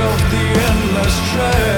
of the endless trail.